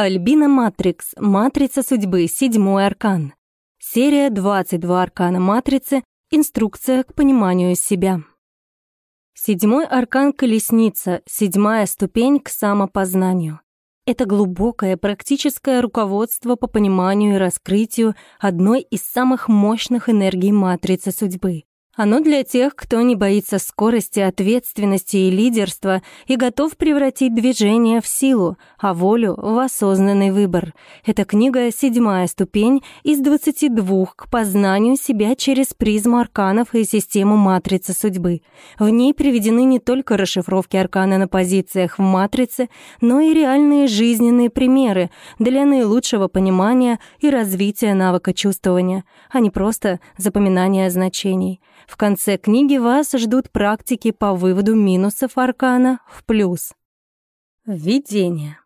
Альбина Матрикс. Матрица судьбы. Седьмой аркан. Серия 22 аркана матрицы. Инструкция к пониманию себя. Седьмой аркан Колесница. Седьмая ступень к самопознанию. Это глубокое практическое руководство по пониманию и раскрытию одной из самых мощных энергий матрицы судьбы. Оно для тех, кто не боится скорости, ответственности и лидерства и готов превратить движение в силу, а волю в осознанный выбор. Эта книга — седьмая ступень из 22 к познанию себя через призму арканов и систему матрицы судьбы. В ней приведены не только расшифровки аркана на позициях в матрице, но и реальные жизненные примеры для наилучшего понимания и развития навыка чувствования, а не просто запоминания значений. В конце книги вас ждут практики по выводу минусов аркана в плюс. Введение.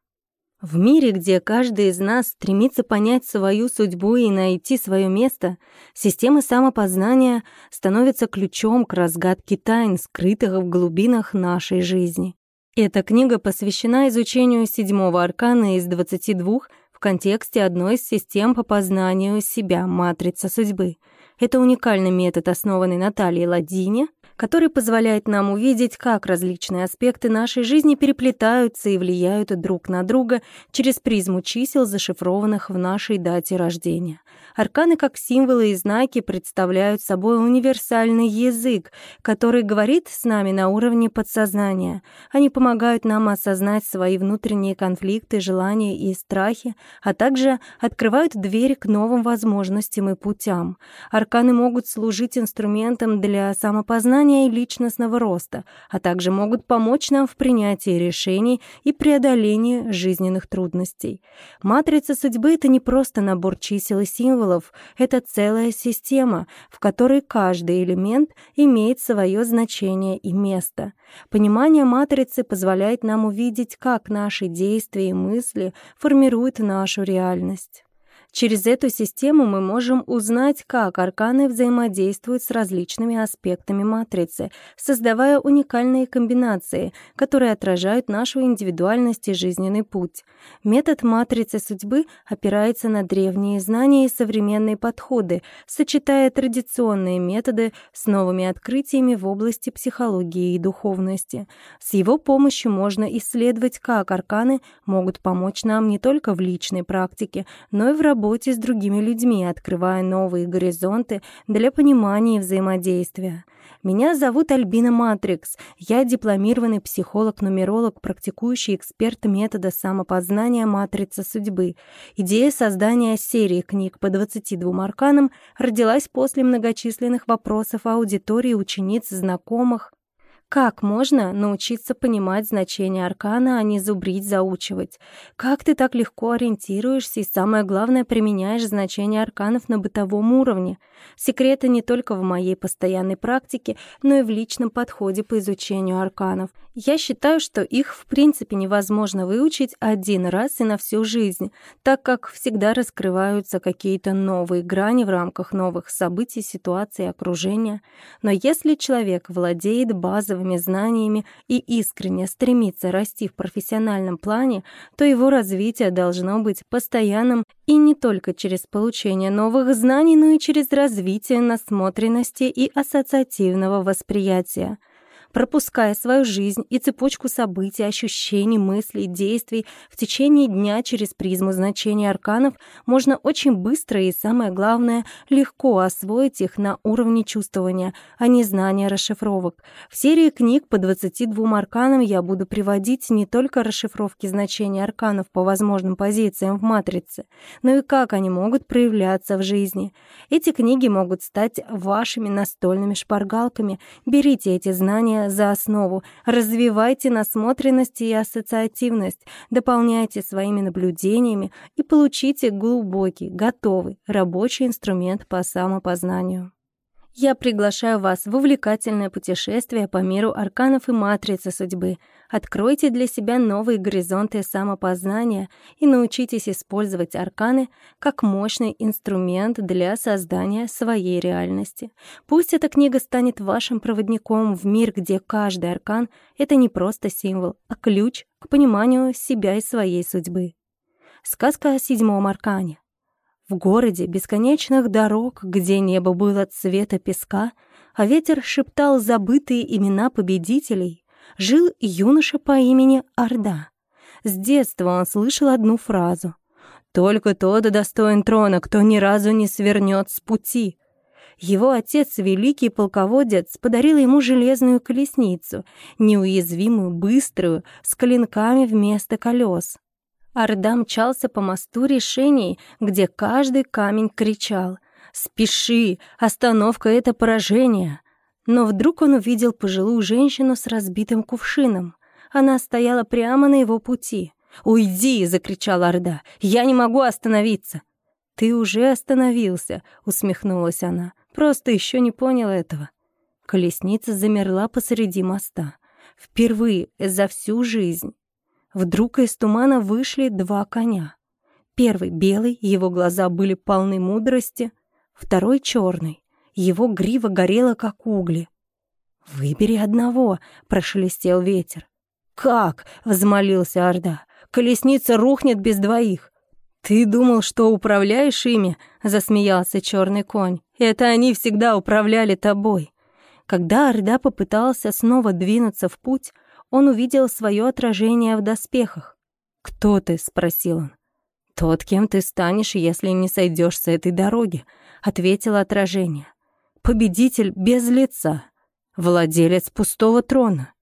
В мире, где каждый из нас стремится понять свою судьбу и найти свое место, система самопознания становится ключом к разгадке тайн, скрытых в глубинах нашей жизни. Эта книга посвящена изучению седьмого аркана из 22 в контексте одной из систем по познанию себя, матрица судьбы — это уникальный метод, основанный на Талии Ладине, который позволяет нам увидеть, как различные аспекты нашей жизни переплетаются и влияют друг на друга через призму чисел, зашифрованных в нашей дате рождения. Арканы как символы и знаки представляют собой универсальный язык, который говорит с нами на уровне подсознания. Они помогают нам осознать свои внутренние конфликты, желания и страхи, а также открывают двери к новым возможностям и путям. Арканы могут служить инструментом для самопознания и личностного роста, а также могут помочь нам в принятии решений и преодолении жизненных трудностей. Матрица судьбы — это не просто набор чисел и символов, символов — это целая система, в которой каждый элемент имеет свое значение и место. Понимание матрицы позволяет нам увидеть, как наши действия и мысли формируют нашу реальность. Через эту систему мы можем узнать, как арканы взаимодействуют с различными аспектами матрицы, создавая уникальные комбинации, которые отражают нашу индивидуальность и жизненный путь. Метод матрицы судьбы опирается на древние знания и современные подходы, сочетая традиционные методы с новыми открытиями в области психологии и духовности. С его помощью можно исследовать, как арканы могут помочь нам не только в личной практике, но и в работе работе с другими людьми, открывая новые горизонты для понимания и взаимодействия. Меня зовут Альбина Матрикс. Я дипломированный психолог-нумеролог, практикующий эксперт метода самопознания «Матрица судьбы». Идея создания серии книг по 22 арканам родилась после многочисленных вопросов аудитории, учениц, знакомых, как можно научиться понимать значение аркана, а не зубрить, заучивать? Как ты так легко ориентируешься и, самое главное, применяешь значение арканов на бытовом уровне? Секреты не только в моей постоянной практике, но и в личном подходе по изучению арканов. Я считаю, что их в принципе невозможно выучить один раз и на всю жизнь, так как всегда раскрываются какие-то новые грани в рамках новых событий, ситуаций, окружения. Но если человек владеет базовым базовыми знаниями и искренне стремится расти в профессиональном плане, то его развитие должно быть постоянным и не только через получение новых знаний, но и через развитие насмотренности и ассоциативного восприятия пропуская свою жизнь и цепочку событий, ощущений, мыслей, действий в течение дня через призму значения арканов, можно очень быстро и, самое главное, легко освоить их на уровне чувствования, а не знания расшифровок. В серии книг по 22 арканам я буду приводить не только расшифровки значений арканов по возможным позициям в матрице, но и как они могут проявляться в жизни. Эти книги могут стать вашими настольными шпаргалками. Берите эти знания за основу, развивайте насмотренность и ассоциативность, дополняйте своими наблюдениями и получите глубокий, готовый рабочий инструмент по самопознанию. Я приглашаю вас в увлекательное путешествие по миру арканов и матрицы судьбы. Откройте для себя новые горизонты самопознания и научитесь использовать арканы как мощный инструмент для создания своей реальности. Пусть эта книга станет вашим проводником в мир, где каждый аркан — это не просто символ, а ключ к пониманию себя и своей судьбы. Сказка о седьмом аркане. В городе бесконечных дорог, где небо было цвета песка, а ветер шептал забытые имена победителей, жил юноша по имени Орда. С детства он слышал одну фразу «Только тот достоин трона, кто ни разу не свернет с пути». Его отец, великий полководец, подарил ему железную колесницу, неуязвимую, быструю, с клинками вместо колес. Орда мчался по мосту решений, где каждый камень кричал «Спеши! Остановка — это поражение!» Но вдруг он увидел пожилую женщину с разбитым кувшином. Она стояла прямо на его пути. «Уйди!» — закричала Орда. «Я не могу остановиться!» «Ты уже остановился!» — усмехнулась она. «Просто еще не понял этого». Колесница замерла посреди моста. Впервые за всю жизнь. Вдруг из тумана вышли два коня. Первый белый, его глаза были полны мудрости, второй черный, его грива горела, как угли. «Выбери одного», — прошелестел ветер. «Как?» — взмолился Орда. «Колесница рухнет без двоих». «Ты думал, что управляешь ими?» — засмеялся черный конь. «Это они всегда управляли тобой». Когда Орда попытался снова двинуться в путь, он увидел свое отражение в доспехах. «Кто ты?» — спросил он. «Тот, кем ты станешь, если не сойдешь с этой дороги», — ответило отражение. «Победитель без лица, владелец пустого трона».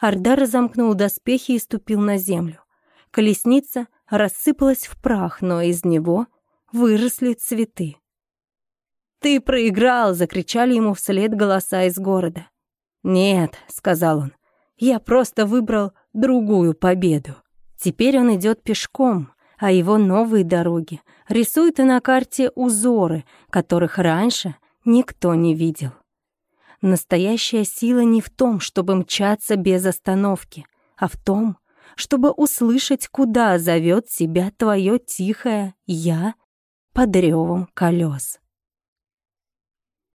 Ардар разомкнул доспехи и ступил на землю. Колесница рассыпалась в прах, но из него выросли цветы. «Ты проиграл!» — закричали ему вслед голоса из города. «Нет», — сказал он, я просто выбрал другую победу. Теперь он идет пешком, а его новые дороги рисуют и на карте узоры, которых раньше никто не видел. Настоящая сила не в том, чтобы мчаться без остановки, а в том, чтобы услышать, куда зовет себя твое тихое «я» под ревом колес.